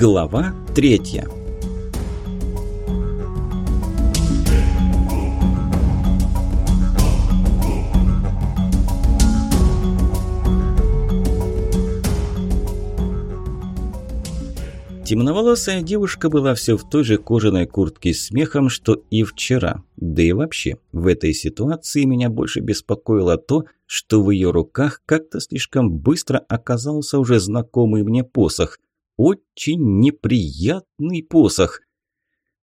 Глава третья Темноволосая девушка была все в той же кожаной куртке с смехом, что и вчера. Да и вообще, в этой ситуации меня больше беспокоило то, что в ее руках как-то слишком быстро оказался уже знакомый мне посох. Очень неприятный посох.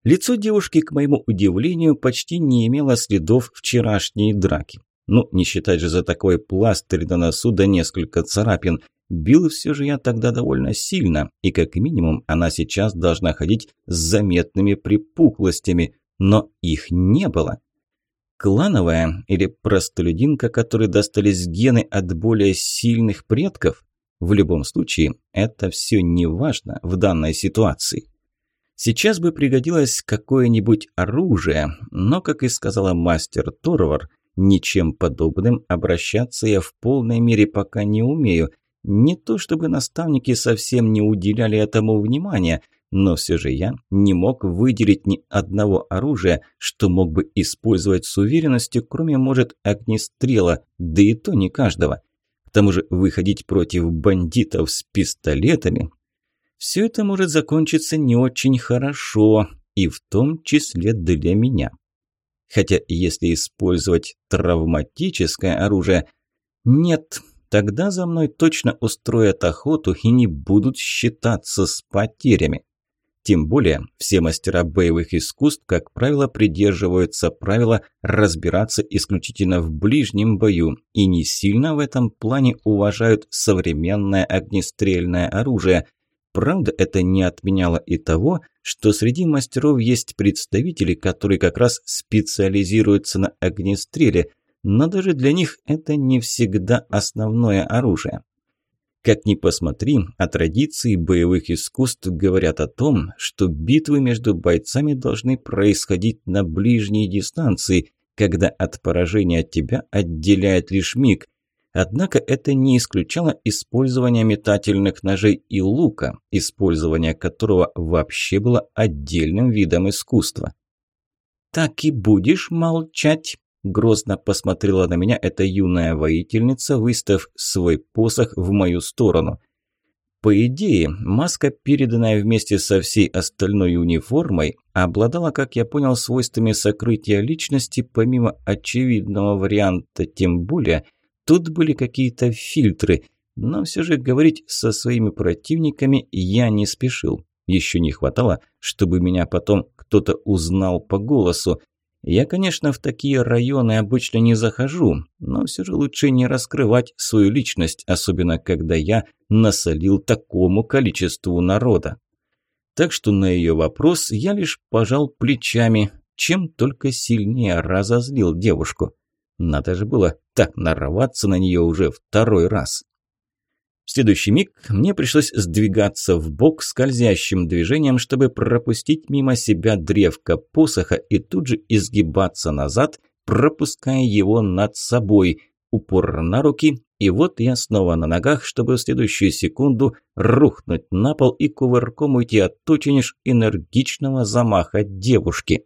Лицо девушки, к моему удивлению, почти не имело следов вчерашней драки. Ну, не считать же за такой пластырь на носу да несколько царапин – Бил все же я тогда довольно сильно, и как минимум она сейчас должна ходить с заметными припухлостями, но их не было. Клановая или простолюдинка, которой достались гены от более сильных предков? В любом случае, это все не важно в данной ситуации. Сейчас бы пригодилось какое-нибудь оружие, но, как и сказала мастер Торвар, ничем подобным обращаться я в полной мере пока не умею – не то чтобы наставники совсем не уделяли этому внимания, но все же я не мог выделить ни одного оружия, что мог бы использовать с уверенностью, кроме, может, огнестрела, да и то не каждого. К тому же выходить против бандитов с пистолетами... Все это может закончиться не очень хорошо, и в том числе для меня. Хотя если использовать травматическое оружие... Нет, Тогда за мной точно устроят охоту и не будут считаться с потерями. Тем более, все мастера боевых искусств, как правило, придерживаются правила разбираться исключительно в ближнем бою и не сильно в этом плане уважают современное огнестрельное оружие. Правда, это не отменяло и того, что среди мастеров есть представители, которые как раз специализируются на огнестреле, но даже для них это не всегда основное оружие. Как ни посмотри, а традиции боевых искусств говорят о том, что битвы между бойцами должны происходить на ближней дистанции, когда от поражения тебя отделяет лишь миг. Однако это не исключало использование метательных ножей и лука, использование которого вообще было отдельным видом искусства. «Так и будешь молчать?» Грозно посмотрела на меня эта юная воительница, выставив свой посох в мою сторону. По идее, маска, переданная вместе со всей остальной униформой, обладала, как я понял, свойствами сокрытия личности, помимо очевидного варианта, тем более, тут были какие-то фильтры, но все же говорить со своими противниками я не спешил. Еще не хватало, чтобы меня потом кто-то узнал по голосу, я, конечно, в такие районы обычно не захожу, но все же лучше не раскрывать свою личность, особенно когда я насолил такому количеству народа. Так что на ее вопрос я лишь пожал плечами, чем только сильнее разозлил девушку. Надо же было так нарваться на нее уже второй раз. В следующий миг мне пришлось сдвигаться в бок скользящим движением, чтобы пропустить мимо себя древко посоха и тут же изгибаться назад, пропуская его над собой. Упор на руки, и вот я снова на ногах, чтобы в следующую секунду рухнуть на пол и кувырком уйти от очень энергичного замаха девушки.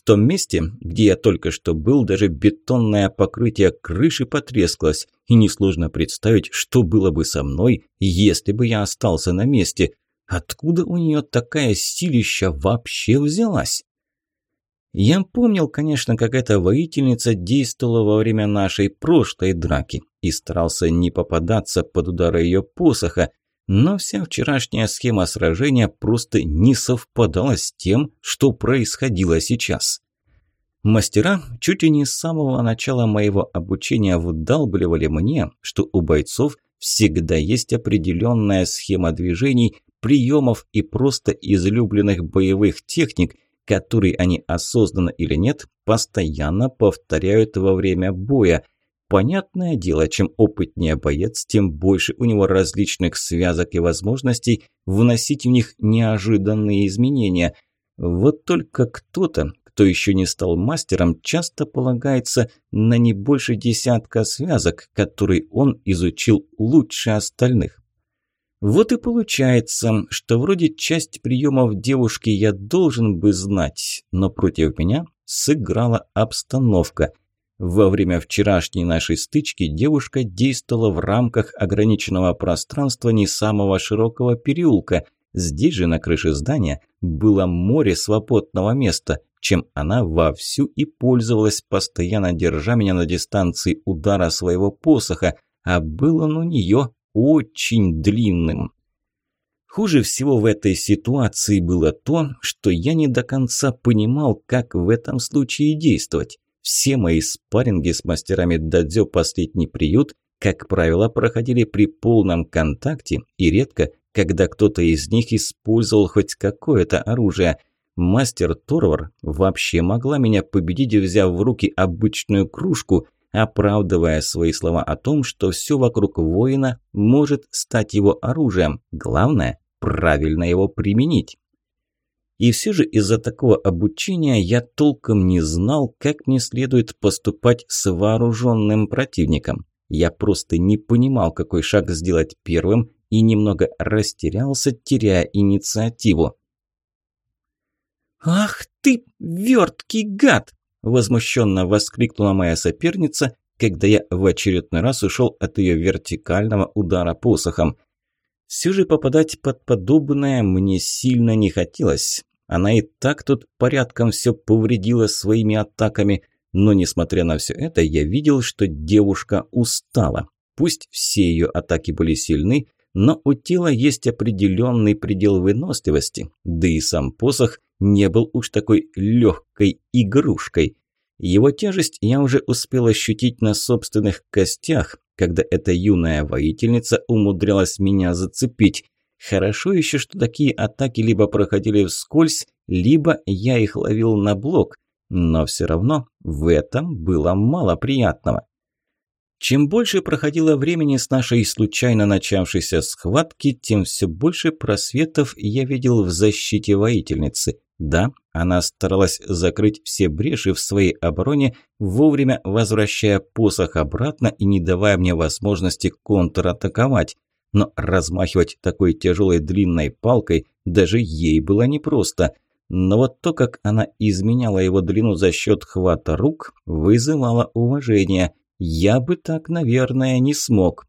В том месте, где я только что был, даже бетонное покрытие крыши потрескалось, и несложно представить, что было бы со мной, если бы я остался на месте. Откуда у нее такая силища вообще взялась? Я помнил, конечно, как эта воительница действовала во время нашей прошлой драки и старался не попадаться под удары ее посоха, но вся вчерашняя схема сражения просто не совпадала с тем, что происходило сейчас. Мастера чуть ли не с самого начала моего обучения вдалбливали мне, что у бойцов всегда есть определенная схема движений, приемов и просто излюбленных боевых техник, которые они осознанно или нет, постоянно повторяют во время боя – Понятное дело, чем опытнее боец, тем больше у него различных связок и возможностей вносить в них неожиданные изменения. Вот только кто-то, кто еще не стал мастером, часто полагается на не больше десятка связок, которые он изучил лучше остальных. Вот и получается, что вроде часть приемов девушки я должен бы знать, но против меня сыграла обстановка. Во время вчерашней нашей стычки девушка действовала в рамках ограниченного пространства не самого широкого переулка. Здесь же на крыше здания было море свободного места, чем она вовсю и пользовалась, постоянно держа меня на дистанции удара своего посоха, а был он у нее очень длинным. Хуже всего в этой ситуации было то, что я не до конца понимал, как в этом случае действовать. Все мои спарринги с мастерами дадзё последний приют, как правило, проходили при полном контакте и редко, когда кто-то из них использовал хоть какое-то оружие. Мастер Торвар вообще могла меня победить, взяв в руки обычную кружку – оправдывая свои слова о том, что все вокруг воина может стать его оружием. Главное – правильно его применить. И все же из-за такого обучения я толком не знал, как мне следует поступать с вооруженным противником. Я просто не понимал, какой шаг сделать первым, и немного растерялся, теряя инициативу. «Ах ты, верткий гад!» Возмущенно воскликнула моя соперница, когда я в очередной раз ушел от ее вертикального удара посохом. Все же попадать под подобное мне сильно не хотелось. Она и так тут порядком все повредила своими атаками, но несмотря на все это, я видел, что девушка устала. Пусть все ее атаки были сильны, но у тела есть определенный предел выносливости, да и сам посох не был уж такой легкой игрушкой. Его тяжесть я уже успел ощутить на собственных костях, когда эта юная воительница умудрялась меня зацепить. Хорошо еще, что такие атаки либо проходили вскользь, либо я их ловил на блок, но все равно в этом было мало приятного. Чем больше проходило времени с нашей случайно начавшейся схватки, тем все больше просветов я видел в защите воительницы. Да, она старалась закрыть все бреши в своей обороне, вовремя возвращая посох обратно и не давая мне возможности контратаковать. Но размахивать такой тяжелой длинной палкой даже ей было непросто. Но вот то, как она изменяла его длину за счет хвата рук, вызывало уважение – я бы так, наверное, не смог.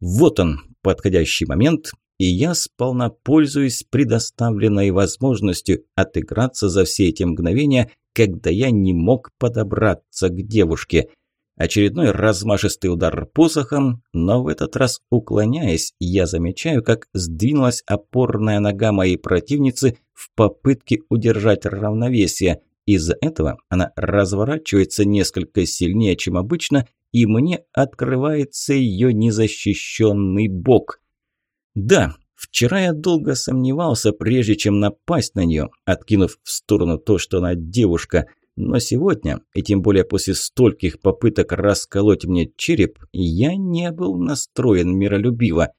Вот он, подходящий момент, и я сполна пользуюсь предоставленной возможностью отыграться за все эти мгновения, когда я не мог подобраться к девушке. Очередной размашистый удар посохом, но в этот раз уклоняясь, я замечаю, как сдвинулась опорная нога моей противницы в попытке удержать равновесие. Из-за этого она разворачивается несколько сильнее, чем обычно, и мне открывается ее незащищенный бок. Да, вчера я долго сомневался, прежде чем напасть на нее, откинув в сторону то, что она девушка. Но сегодня, и тем более после стольких попыток расколоть мне череп, я не был настроен миролюбиво.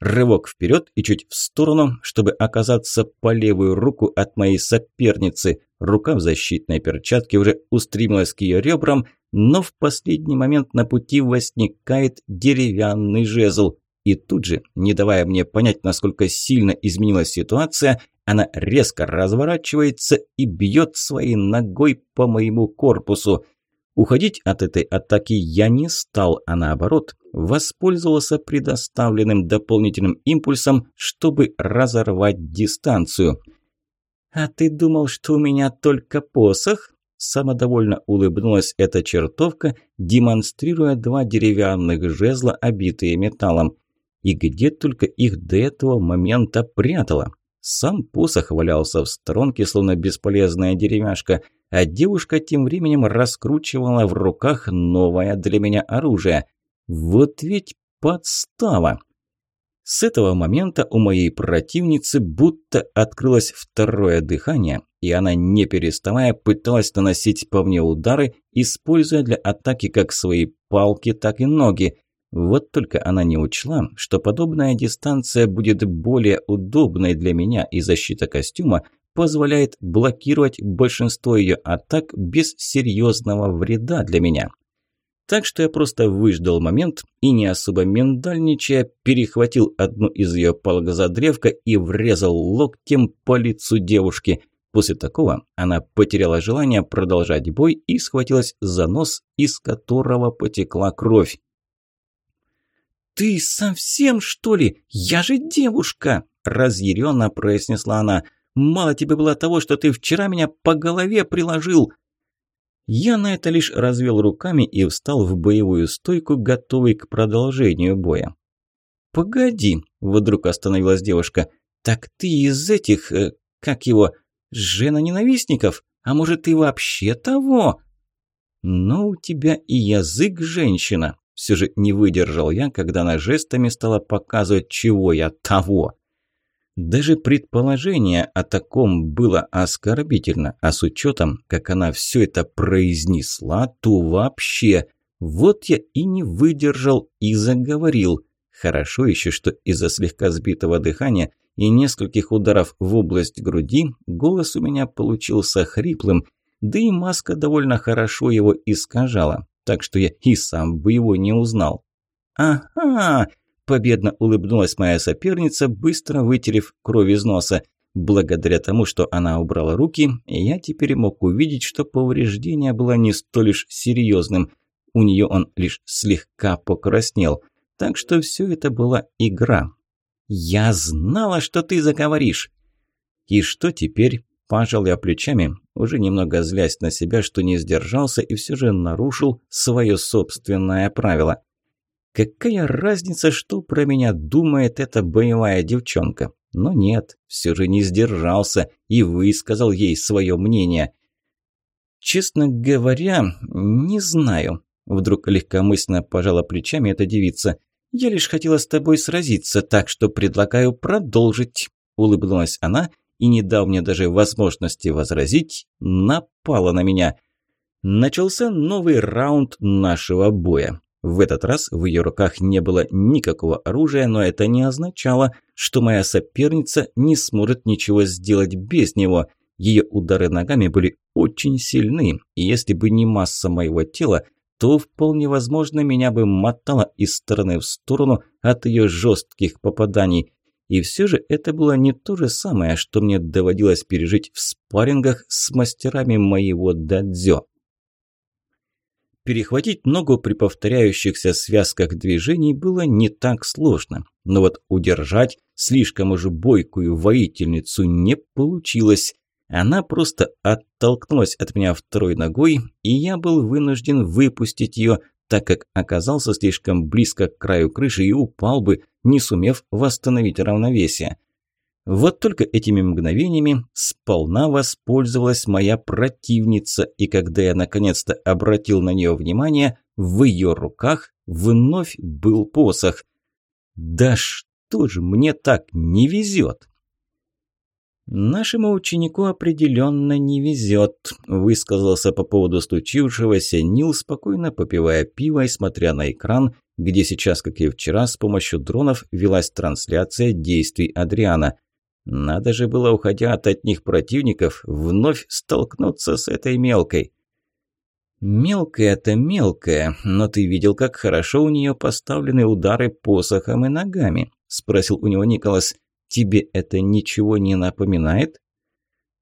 Рывок вперед и чуть в сторону, чтобы оказаться по левую руку от моей соперницы. Рука в защитной перчатке уже устремилась к ее ребрам, но в последний момент на пути возникает деревянный жезл. И тут же, не давая мне понять, насколько сильно изменилась ситуация, она резко разворачивается и бьет своей ногой по моему корпусу. Уходить от этой атаки я не стал, а наоборот, воспользовался предоставленным дополнительным импульсом, чтобы разорвать дистанцию. «А ты думал, что у меня только посох?» Самодовольно улыбнулась эта чертовка, демонстрируя два деревянных жезла, обитые металлом. И где только их до этого момента прятала. Сам посох валялся в сторонке, словно бесполезная деревяшка – а девушка тем временем раскручивала в руках новое для меня оружие. Вот ведь подстава! С этого момента у моей противницы будто открылось второе дыхание, и она, не переставая, пыталась наносить по мне удары, используя для атаки как свои палки, так и ноги. Вот только она не учла, что подобная дистанция будет более удобной для меня, и защита костюма позволяет блокировать большинство ее атак без серьезного вреда для меня. Так что я просто выждал момент и, не особо миндальничая, перехватил одну из ее палок за древко и врезал локтем по лицу девушки. После такого она потеряла желание продолжать бой и схватилась за нос, из которого потекла кровь. «Ты совсем, что ли? Я же девушка!» – разъяренно произнесла она. «Мало тебе было того, что ты вчера меня по голове приложил!» Я на это лишь развел руками и встал в боевую стойку, готовый к продолжению боя. «Погоди», – вдруг остановилась девушка. «Так ты из этих, э, как его, жена-ненавистников? А может, ты вообще того?» «Но у тебя и язык, женщина», – все же не выдержал я, когда она жестами стала показывать, чего я того. Даже предположение о таком было оскорбительно, а с учетом, как она все это произнесла, то вообще... Вот я и не выдержал и заговорил. Хорошо еще, что из-за слегка сбитого дыхания и нескольких ударов в область груди голос у меня получился хриплым, да и маска довольно хорошо его искажала, так что я и сам бы его не узнал. «Ага, Победно улыбнулась моя соперница, быстро вытерев кровь из носа. Благодаря тому, что она убрала руки, я теперь мог увидеть, что повреждение было не столь уж серьезным. У нее он лишь слегка покраснел. Так что все это была игра. «Я знала, что ты заговоришь!» «И что теперь?» – пожал я плечами, уже немного злясь на себя, что не сдержался и все же нарушил свое собственное правило. Какая разница, что про меня думает эта боевая девчонка? Но нет, все же не сдержался и высказал ей свое мнение. «Честно говоря, не знаю», – вдруг легкомысленно пожала плечами эта девица. «Я лишь хотела с тобой сразиться, так что предлагаю продолжить», – улыбнулась она и, не дав мне даже возможности возразить, напала на меня. Начался новый раунд нашего боя. В этот раз в ее руках не было никакого оружия, но это не означало, что моя соперница не сможет ничего сделать без него. Ее удары ногами были очень сильны, и если бы не масса моего тела, то вполне возможно меня бы мотало из стороны в сторону от ее жестких попаданий. И все же это было не то же самое, что мне доводилось пережить в спаррингах с мастерами моего дадзё. Перехватить ногу при повторяющихся связках движений было не так сложно. Но вот удержать слишком уж бойкую воительницу не получилось. Она просто оттолкнулась от меня второй ногой, и я был вынужден выпустить ее, так как оказался слишком близко к краю крыши и упал бы, не сумев восстановить равновесие. Вот только этими мгновениями сполна воспользовалась моя противница, и когда я наконец-то обратил на нее внимание, в ее руках вновь был посох. «Да что же мне так не везет?» «Нашему ученику определенно не везет», – высказался по поводу случившегося Нил, спокойно попивая пиво и смотря на экран, где сейчас, как и вчера, с помощью дронов велась трансляция действий Адриана – надо же было, уходя от одних противников, вновь столкнуться с этой мелкой. Мелкая-то мелкая, но ты видел, как хорошо у нее поставлены удары посохом и ногами? Спросил у него Николас. Тебе это ничего не напоминает?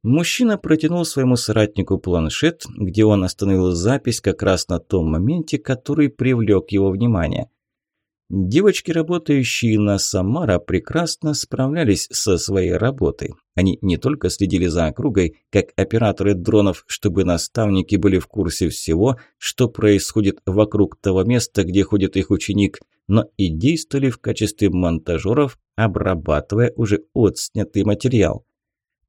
Мужчина протянул своему соратнику планшет, где он остановил запись как раз на том моменте, который привлек его внимание. Девочки, работающие на Самара, прекрасно справлялись со своей работой. Они не только следили за округой, как операторы дронов, чтобы наставники были в курсе всего, что происходит вокруг того места, где ходит их ученик, но и действовали в качестве монтажеров, обрабатывая уже отснятый материал.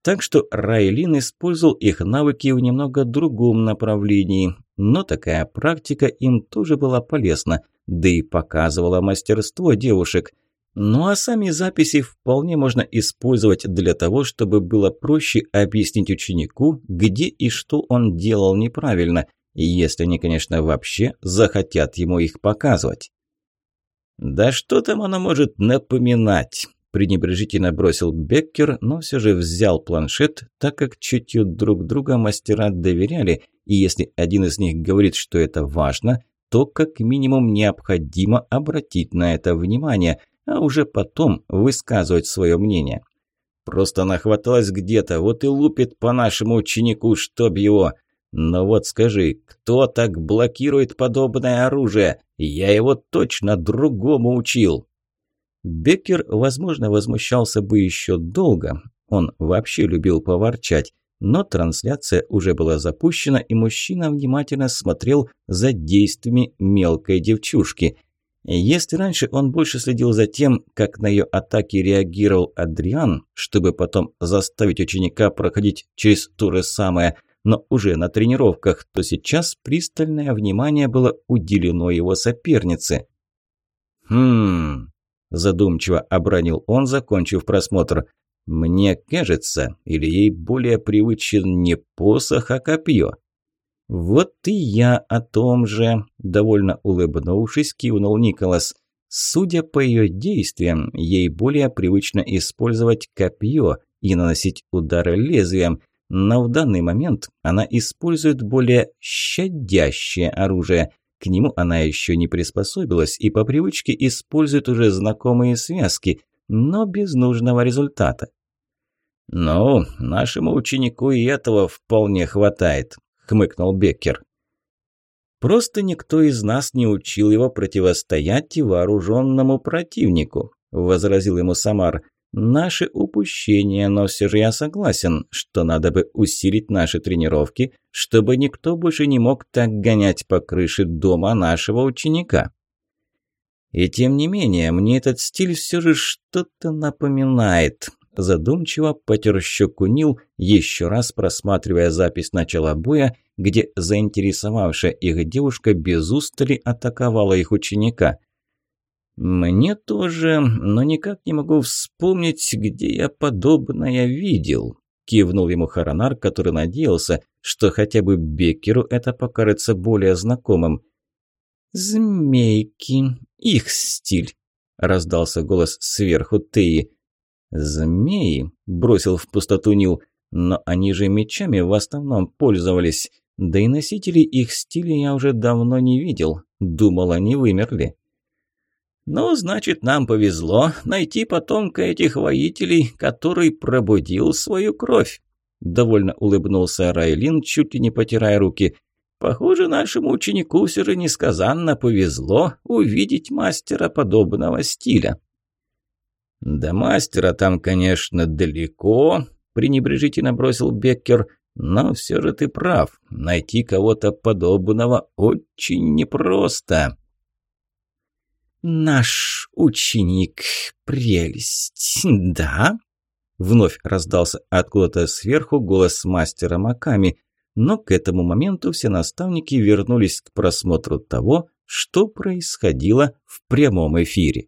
Так что Райлин использовал их навыки в немного другом направлении, но такая практика им тоже была полезна – да и показывала мастерство девушек. Ну а сами записи вполне можно использовать для того, чтобы было проще объяснить ученику, где и что он делал неправильно, если они, конечно, вообще захотят ему их показывать. «Да что там оно может напоминать?» пренебрежительно бросил Беккер, но все же взял планшет, так как чутью друг друга мастера доверяли, и если один из них говорит, что это важно, то как минимум необходимо обратить на это внимание, а уже потом высказывать свое мнение. Просто нахваталась где-то, вот и лупит по нашему ученику, чтоб его... Но вот скажи, кто так блокирует подобное оружие? Я его точно другому учил. Беккер, возможно, возмущался бы еще долго. Он вообще любил поворчать. Но трансляция уже была запущена, и мужчина внимательно смотрел за действиями мелкой девчушки. Если раньше он больше следил за тем, как на ее атаки реагировал Адриан, чтобы потом заставить ученика проходить через то же самое, но уже на тренировках, то сейчас пристальное внимание было уделено его сопернице. «Хм...» – задумчиво обронил он, закончив просмотр – мне кажется, или ей более привычен не посох, а копье. Вот и я о том же, довольно улыбнувшись, кивнул Николас. Судя по ее действиям, ей более привычно использовать копье и наносить удары лезвием, но в данный момент она использует более щадящее оружие. К нему она еще не приспособилась и по привычке использует уже знакомые связки, но без нужного результата. «Ну, нашему ученику и этого вполне хватает», – хмыкнул Беккер. «Просто никто из нас не учил его противостоять вооруженному противнику», – возразил ему Самар. «Наши упущения, но все же я согласен, что надо бы усилить наши тренировки, чтобы никто больше не мог так гонять по крыше дома нашего ученика». «И тем не менее, мне этот стиль все же что-то напоминает», задумчиво потер щеку Нил, еще раз просматривая запись начала боя, где заинтересовавшая их девушка без устали атаковала их ученика. «Мне тоже, но никак не могу вспомнить, где я подобное видел», – кивнул ему Харанар, который надеялся, что хотя бы Беккеру это покажется более знакомым. «Змейки, их стиль», – раздался голос сверху Теи. «Змеи?» – бросил в пустоту Нил. «Но они же мечами в основном пользовались. Да и носителей их стиля я уже давно не видел. Думал, они вымерли». «Ну, значит, нам повезло найти потомка этих воителей, который пробудил свою кровь», – довольно улыбнулся Райлин, чуть ли не потирая руки. «Похоже, нашему ученику все же несказанно повезло увидеть мастера подобного стиля». «До мастера там, конечно, далеко», – пренебрежительно бросил Беккер. «Но все же ты прав. Найти кого-то подобного очень непросто». «Наш ученик – прелесть, да?» Вновь раздался откуда-то сверху голос мастера Маками, но к этому моменту все наставники вернулись к просмотру того, что происходило в прямом эфире.